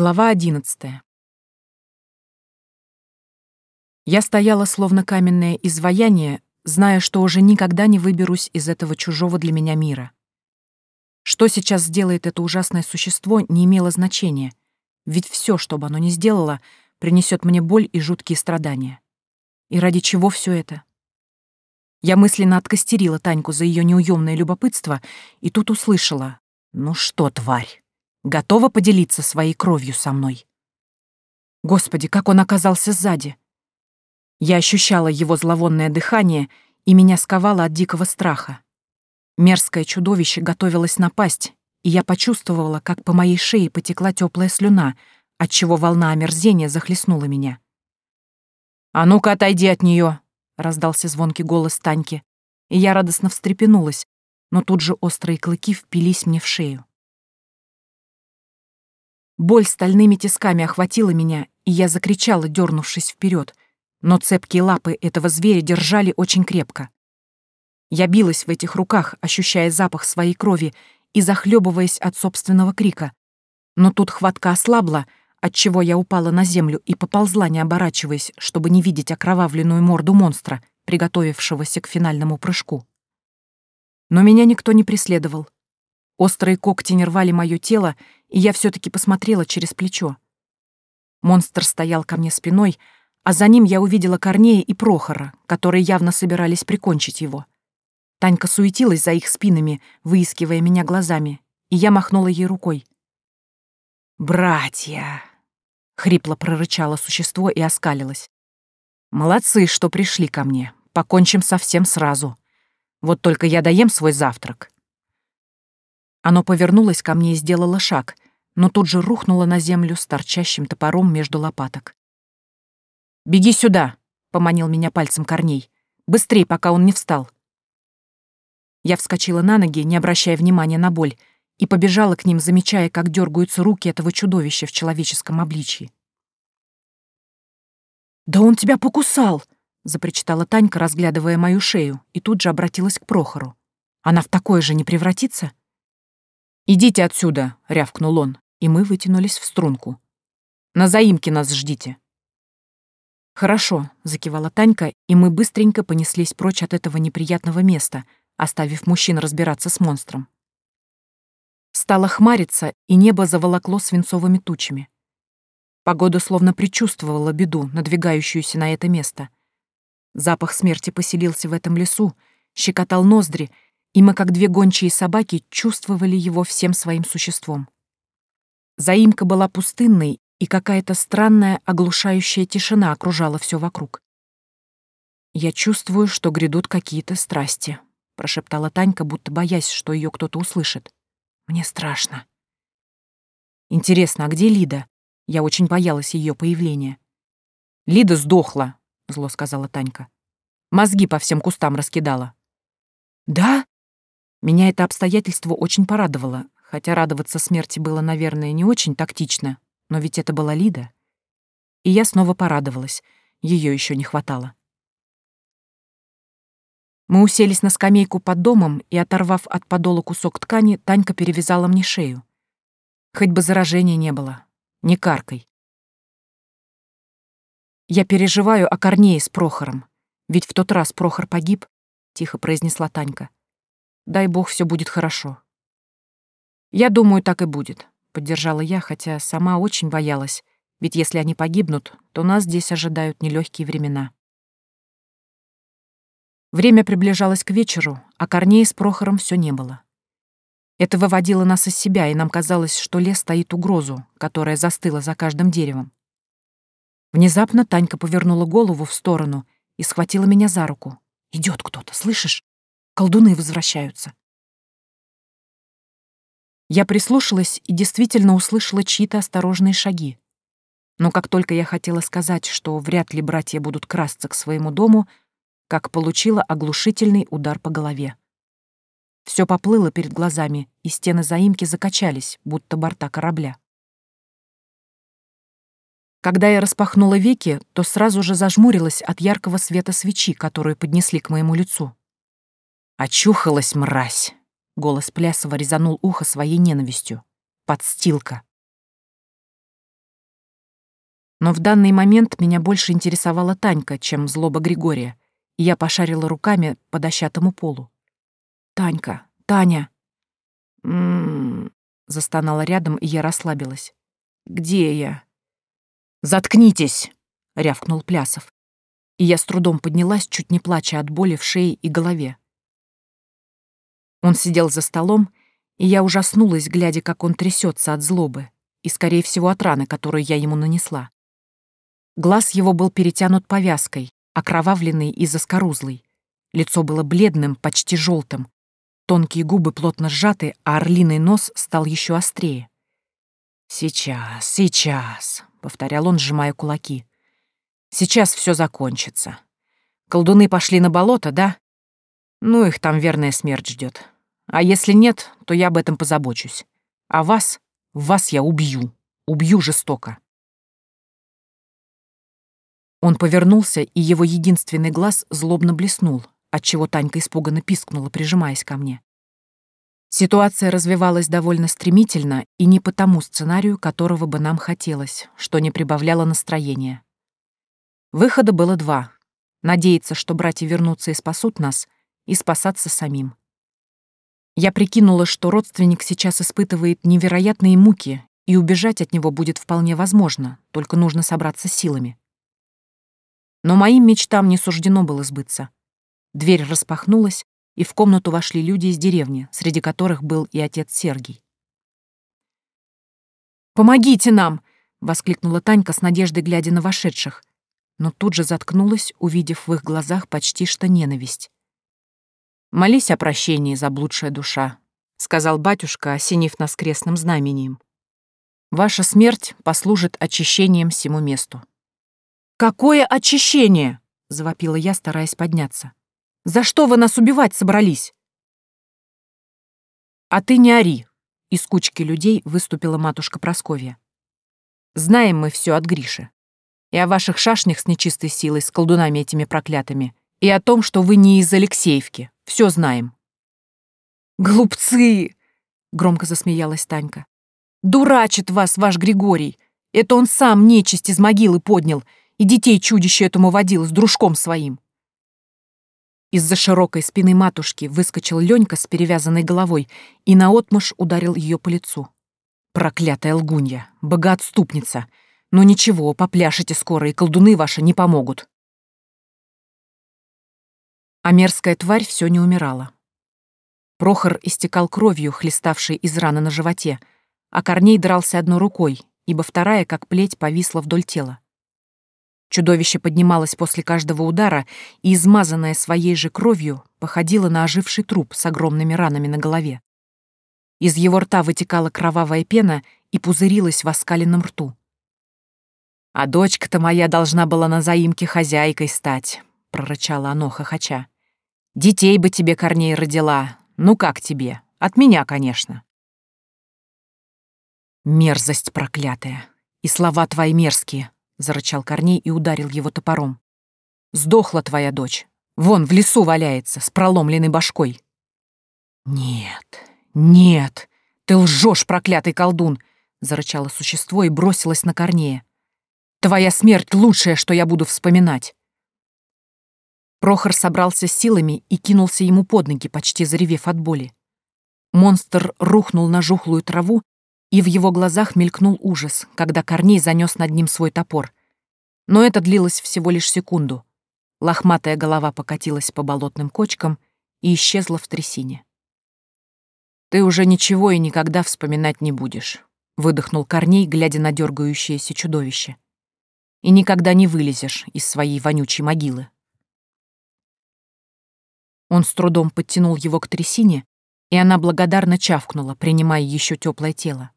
Глава одиннадцатая. Я стояла словно каменное изваяние, зная, что уже никогда не выберусь из этого чужого для меня мира. Что сейчас сделает это ужасное существо, не имело значения, ведь все, что бы оно ни сделало, принесет мне боль и жуткие страдания. И ради чего все это? Я мысленно откостерила Таньку за ее неуемное любопытство и тут услышала «Ну что, тварь?» Готова поделиться своей кровью со мной. Господи, как он оказался сзади! Я ощущала его зловонное дыхание, и меня сковало от дикого страха. Мерзкое чудовище готовилось напасть, и я почувствовала, как по моей шее потекла теплая слюна, отчего волна омерзения захлестнула меня. «А ну-ка, отойди от нее! раздался звонкий голос Таньки, и я радостно встрепенулась, но тут же острые клыки впились мне в шею. Боль стальными тисками охватила меня, и я закричала, дернувшись вперед, но цепкие лапы этого зверя держали очень крепко. Я билась в этих руках, ощущая запах своей крови и захлебываясь от собственного крика. Но тут хватка ослабла, отчего я упала на землю и поползла, не оборачиваясь, чтобы не видеть окровавленную морду монстра, приготовившегося к финальному прыжку. Но меня никто не преследовал. Острые когти не рвали мое тело, и я все таки посмотрела через плечо. Монстр стоял ко мне спиной, а за ним я увидела Корнея и Прохора, которые явно собирались прикончить его. Танька суетилась за их спинами, выискивая меня глазами, и я махнула ей рукой. «Братья!» — хрипло прорычало существо и оскалилось. «Молодцы, что пришли ко мне. Покончим совсем сразу. Вот только я доем свой завтрак, оно повернулось ко мне и сделало шаг, но тут же рухнуло на землю с торчащим топором между лопаток. «Беги сюда!» — поманил меня пальцем Корней. «Быстрей, пока он не встал!» Я вскочила на ноги, не обращая внимания на боль, и побежала к ним, замечая, как дергаются руки этого чудовища в человеческом обличье. «Да он тебя покусал!» — запричитала Танька, разглядывая мою шею, и тут же обратилась к Прохору. «Она в такое же не превратится?» «Идите отсюда!» — рявкнул он, и мы вытянулись в струнку. «На заимке нас ждите!» «Хорошо», — закивала Танька, и мы быстренько понеслись прочь от этого неприятного места, оставив мужчин разбираться с монстром. Стало хмариться, и небо заволокло свинцовыми тучами. Погода словно предчувствовала беду, надвигающуюся на это место. Запах смерти поселился в этом лесу, щекотал ноздри — и мы, как две гончие собаки, чувствовали его всем своим существом. Заимка была пустынной, и какая-то странная, оглушающая тишина окружала все вокруг. «Я чувствую, что грядут какие-то страсти», — прошептала Танька, будто боясь, что ее кто-то услышит. «Мне страшно». «Интересно, а где Лида?» Я очень боялась ее появления. «Лида сдохла», — зло сказала Танька. «Мозги по всем кустам раскидала». «Да?» Меня это обстоятельство очень порадовало, хотя радоваться смерти было, наверное, не очень тактично, но ведь это была Лида. И я снова порадовалась, ее еще не хватало. Мы уселись на скамейку под домом, и, оторвав от подола кусок ткани, Танька перевязала мне шею. Хоть бы заражения не было. Не каркой. «Я переживаю о Корнее с Прохором. Ведь в тот раз Прохор погиб», — тихо произнесла Танька. Дай бог, все будет хорошо. Я думаю, так и будет, поддержала я, хотя сама очень боялась, ведь если они погибнут, то нас здесь ожидают нелегкие времена. Время приближалось к вечеру, а Корнея с Прохором все не было. Это выводило нас из себя, и нам казалось, что лес стоит угрозу, которая застыла за каждым деревом. Внезапно Танька повернула голову в сторону и схватила меня за руку. Идет кто-то, слышишь? Колдуны возвращаются. Я прислушалась и действительно услышала чьи-то осторожные шаги. Но как только я хотела сказать, что вряд ли братья будут красться к своему дому, как получила оглушительный удар по голове. Все поплыло перед глазами, и стены заимки закачались, будто борта корабля. Когда я распахнула веки, то сразу же зажмурилась от яркого света свечи, которую поднесли к моему лицу. «Очухалась, мразь!» — голос Плясова резанул ухо своей ненавистью. «Подстилка!» Но в данный момент меня больше интересовала Танька, чем злоба Григория, и я пошарила руками по дощатому полу. «Танька! Таня!» «М-м-м», застонала рядом, и я расслабилась. «Где я?» «Заткнитесь!» — рявкнул Плясов. И я с трудом поднялась, чуть не плача от боли в шее и голове. Он сидел за столом, и я ужаснулась, глядя, как он трясется от злобы и, скорее всего, от раны, которую я ему нанесла. Глаз его был перетянут повязкой, окровавленный и заскорузлый. Лицо было бледным, почти желтым. Тонкие губы плотно сжаты, а орлиный нос стал еще острее. «Сейчас, сейчас», — повторял он, сжимая кулаки. «Сейчас все закончится. Колдуны пошли на болото, да? Ну, их там верная смерть ждет. А если нет, то я об этом позабочусь. А вас, вас я убью. Убью жестоко. Он повернулся, и его единственный глаз злобно блеснул, отчего Танька испуганно пискнула, прижимаясь ко мне. Ситуация развивалась довольно стремительно и не по тому сценарию, которого бы нам хотелось, что не прибавляло настроения. Выхода было два — надеяться, что братья вернутся и спасут нас, и спасаться самим. Я прикинула, что родственник сейчас испытывает невероятные муки, и убежать от него будет вполне возможно, только нужно собраться силами. Но моим мечтам не суждено было сбыться. Дверь распахнулась, и в комнату вошли люди из деревни, среди которых был и отец Сергий. «Помогите нам!» — воскликнула Танька с надеждой, глядя на вошедших, но тут же заткнулась, увидев в их глазах почти что ненависть. «Молись о прощении, заблудшая душа», — сказал батюшка, осенив нас крестным знамением. «Ваша смерть послужит очищением всему месту». «Какое очищение?» — завопила я, стараясь подняться. «За что вы нас убивать собрались?» «А ты не ори!» — из кучки людей выступила матушка Просковья. «Знаем мы все от Гриши. И о ваших шашнях с нечистой силой, с колдунами этими проклятыми, и о том, что вы не из Алексеевки. Все знаем». «Глупцы!» — громко засмеялась Танька. «Дурачит вас ваш Григорий. Это он сам нечисть из могилы поднял и детей чудище этому водил с дружком своим». Из-за широкой спины матушки выскочил Ленька с перевязанной головой и наотмашь ударил ее по лицу. «Проклятая лгунья, богоотступница! Но ничего, попляшете скоро, и колдуны ваши не помогут!» А мерзкая тварь все не умирала. Прохор истекал кровью, хлеставшей из раны на животе, а Корней дрался одной рукой, ибо вторая, как плеть, повисла вдоль тела. Чудовище поднималось после каждого удара и, измазанное своей же кровью, походило на оживший труп с огромными ранами на голове. Из его рта вытекала кровавая пена и пузырилась в оскаленном рту. «А дочка-то моя должна была на заимке хозяйкой стать», — прорычала оно, хохоча. «Детей бы тебе, Корней, родила. Ну как тебе? От меня, конечно». «Мерзость проклятая. И слова твои мерзкие», — зарычал Корней и ударил его топором. «Сдохла твоя дочь. Вон, в лесу валяется, с проломленной башкой». «Нет, нет, ты лжешь, проклятый колдун!» — зарычало существо и бросилось на Корнея. «Твоя смерть — лучшее, что я буду вспоминать. Прохор собрался с силами и кинулся ему под ноги, почти заревев от боли. Монстр рухнул на жухлую траву, и в его глазах мелькнул ужас, когда Корней занес над ним свой топор. Но это длилось всего лишь секунду. Лохматая голова покатилась по болотным кочкам и исчезла в трясине. «Ты уже ничего и никогда вспоминать не будешь», — выдохнул Корней, глядя на дергающееся чудовище. «И никогда не вылезешь из своей вонючей могилы». Он с трудом подтянул его к трясине, и она благодарно чавкнула, принимая еще теплое тело.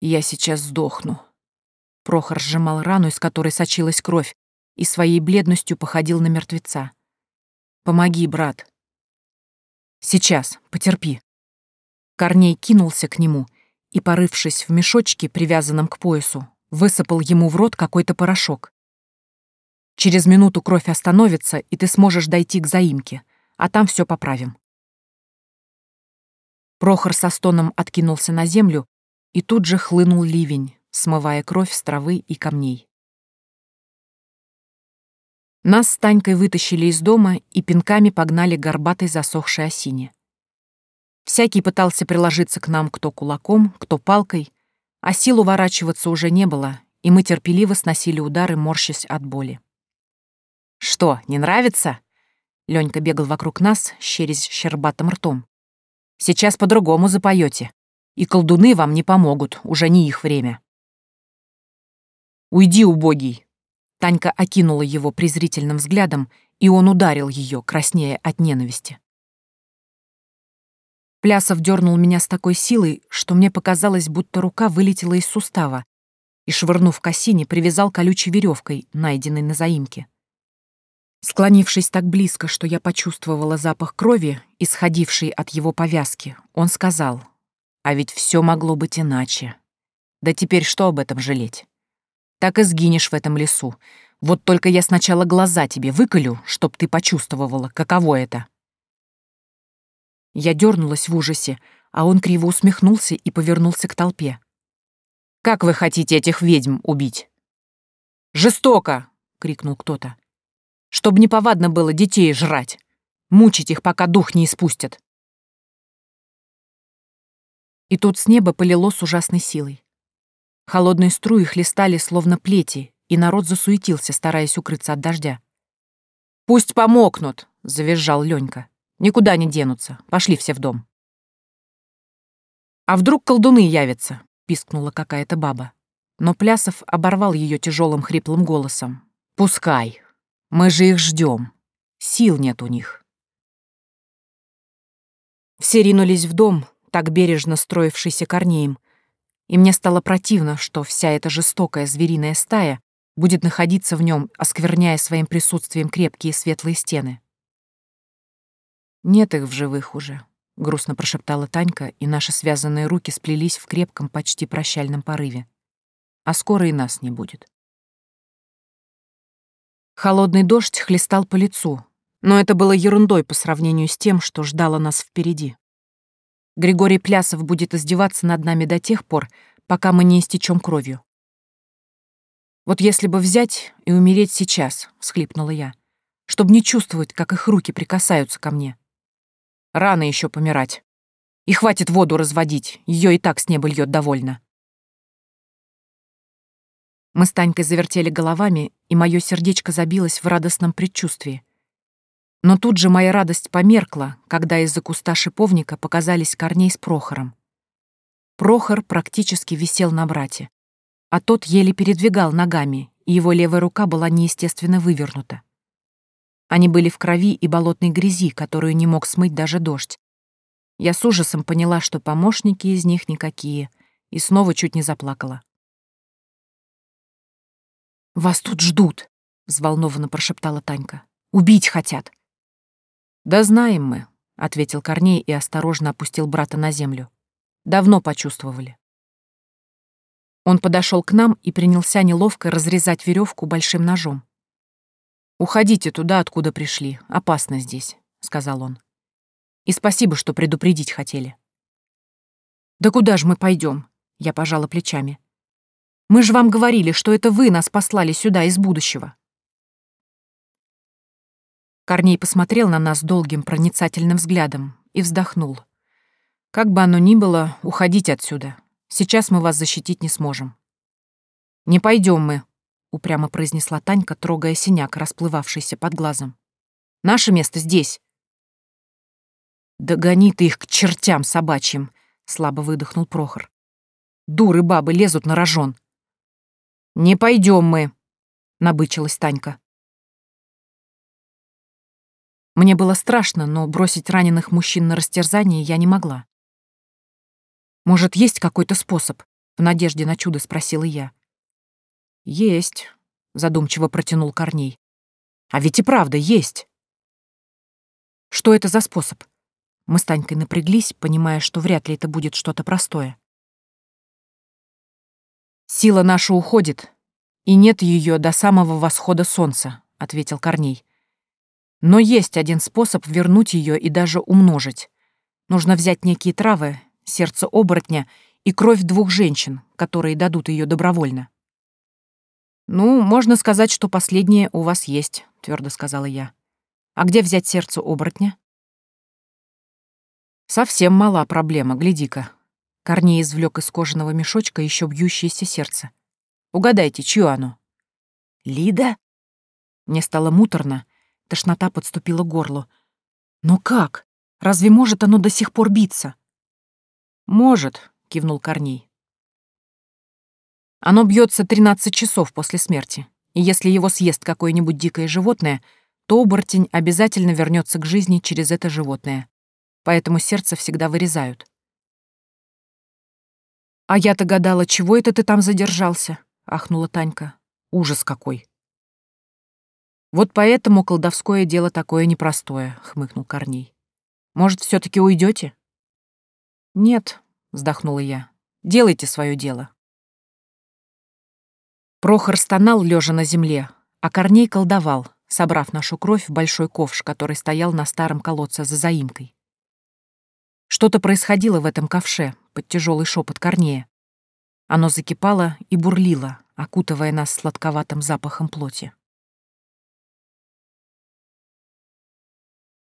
«Я сейчас сдохну». Прохор сжимал рану, из которой сочилась кровь, и своей бледностью походил на мертвеца. «Помоги, брат». «Сейчас, потерпи». Корней кинулся к нему и, порывшись в мешочке, привязанном к поясу, высыпал ему в рот какой-то порошок. Через минуту кровь остановится, и ты сможешь дойти к заимке, а там все поправим. Прохор со стоном откинулся на землю, и тут же хлынул ливень, смывая кровь с травы и камней. Нас с Танькой вытащили из дома и пинками погнали горбатой засохшей осине. Всякий пытался приложиться к нам кто кулаком, кто палкой, а сил уворачиваться уже не было, и мы терпеливо сносили удары, морщась от боли. «Что, не нравится?» Ленька бегал вокруг нас, щерясь щербатым ртом. «Сейчас по-другому запоете, и колдуны вам не помогут, уже не их время». «Уйди, убогий!» Танька окинула его презрительным взглядом, и он ударил ее, краснея от ненависти. Плясов дернул меня с такой силой, что мне показалось, будто рука вылетела из сустава, и, швырнув к осине, привязал колючей веревкой, найденной на заимке. Склонившись так близко, что я почувствовала запах крови, исходивший от его повязки, он сказал, «А ведь все могло быть иначе. Да теперь что об этом жалеть? Так и сгинешь в этом лесу. Вот только я сначала глаза тебе выколю, чтоб ты почувствовала, каково это». Я дернулась в ужасе, а он криво усмехнулся и повернулся к толпе. «Как вы хотите этих ведьм убить?» «Жестоко!» — крикнул кто-то чтобы неповадно было детей жрать. Мучить их, пока дух не испустят. И тут с неба полило с ужасной силой. Холодные струи хлестали, словно плети, и народ засуетился, стараясь укрыться от дождя. «Пусть помокнут!» — завизжал Ленька. «Никуда не денутся. Пошли все в дом». «А вдруг колдуны явятся?» — пискнула какая-то баба. Но Плясов оборвал ее тяжелым хриплым голосом. «Пускай, мы же их ждем. Сил нет у них. Все ринулись в дом, так бережно строившийся Корнеем, и мне стало противно, что вся эта жестокая звериная стая будет находиться в нем, оскверняя своим присутствием крепкие светлые стены. «Нет их в живых уже», — грустно прошептала Танька, и наши связанные руки сплелись в крепком, почти прощальном порыве. «А скоро и нас не будет». Холодный дождь хлестал по лицу, но это было ерундой по сравнению с тем, что ждало нас впереди. Григорий Плясов будет издеваться над нами до тех пор, пока мы не истечем кровью. «Вот если бы взять и умереть сейчас», — всхлипнула я, «чтобы не чувствовать, как их руки прикасаются ко мне. Рано еще помирать. И хватит воду разводить, ее и так с неба льет довольно». Мы с Танькой завертели головами, и мое сердечко забилось в радостном предчувствии. Но тут же моя радость померкла, когда из-за куста шиповника показались Корней с Прохором. Прохор практически висел на брате, а тот еле передвигал ногами, и его левая рука была неестественно вывернута. Они были в крови и болотной грязи, которую не мог смыть даже дождь. Я с ужасом поняла, что помощники из них никакие, и снова чуть не заплакала. «Вас тут ждут», — взволнованно прошептала Танька. «Убить хотят». «Да знаем мы», — ответил Корней и осторожно опустил брата на землю. «Давно почувствовали». Он подошел к нам и принялся неловко разрезать веревку большим ножом. «Уходите туда, откуда пришли. Опасно здесь», — сказал он. «И спасибо, что предупредить хотели». «Да куда же мы пойдем? Я пожала плечами. Мы же вам говорили, что это вы нас послали сюда из будущего. Корней посмотрел на нас долгим проницательным взглядом и вздохнул. Как бы оно ни было, уходите отсюда. Сейчас мы вас защитить не сможем. Не пойдем мы, упрямо произнесла Танька, трогая синяк, расплывавшийся под глазом. Наше место здесь. Да гони ты их к чертям собачьим, слабо выдохнул Прохор. Дуры бабы лезут на рожон. «Не пойдем мы», — набычилась Танька. Мне было страшно, но бросить раненых мужчин на растерзание я не могла. «Может, есть какой-то способ?» — в надежде на чудо спросила я. «Есть», — задумчиво протянул Корней. «А ведь и правда есть». «Что это за способ?» Мы с Танькой напряглись, понимая, что вряд ли это будет что-то простое. «Сила наша уходит, и нет ее до самого восхода солнца», — ответил Корней. «Но есть один способ вернуть ее и даже умножить. Нужно взять некие травы, сердце оборотня и кровь двух женщин, которые дадут ее добровольно. «Ну, можно сказать, что последнее у вас есть», — твердо сказала я. «А где взять сердце оборотня?» «Совсем мала проблема, гляди-ка». Корней извлек из кожаного мешочка еще бьющееся сердце. «Угадайте, чье оно?» «Лида?» Мне стало муторно, тошнота подступила к горлу. «Но как? Разве может оно до сих пор биться?» «Может», — кивнул Корней. «Оно бьется 13 часов после смерти, и если его съест какое-нибудь дикое животное, то оборотень обязательно вернется к жизни через это животное. Поэтому сердце всегда вырезают». «А я-то гадала, чего это ты там задержался?» — ахнула Танька. «Ужас какой!» «Вот поэтому колдовское дело такое непростое», — хмыкнул Корней. «Может, все таки уйдете? «Нет», — вздохнула я. «Делайте свое дело». Прохор стонал, лежа на земле, а Корней колдовал, собрав нашу кровь в большой ковш, который стоял на старом колодце за заимкой. Что-то происходило в этом ковше, под тяжелый шепот Корнея. Оно закипало и бурлило, окутывая нас сладковатым запахом плоти.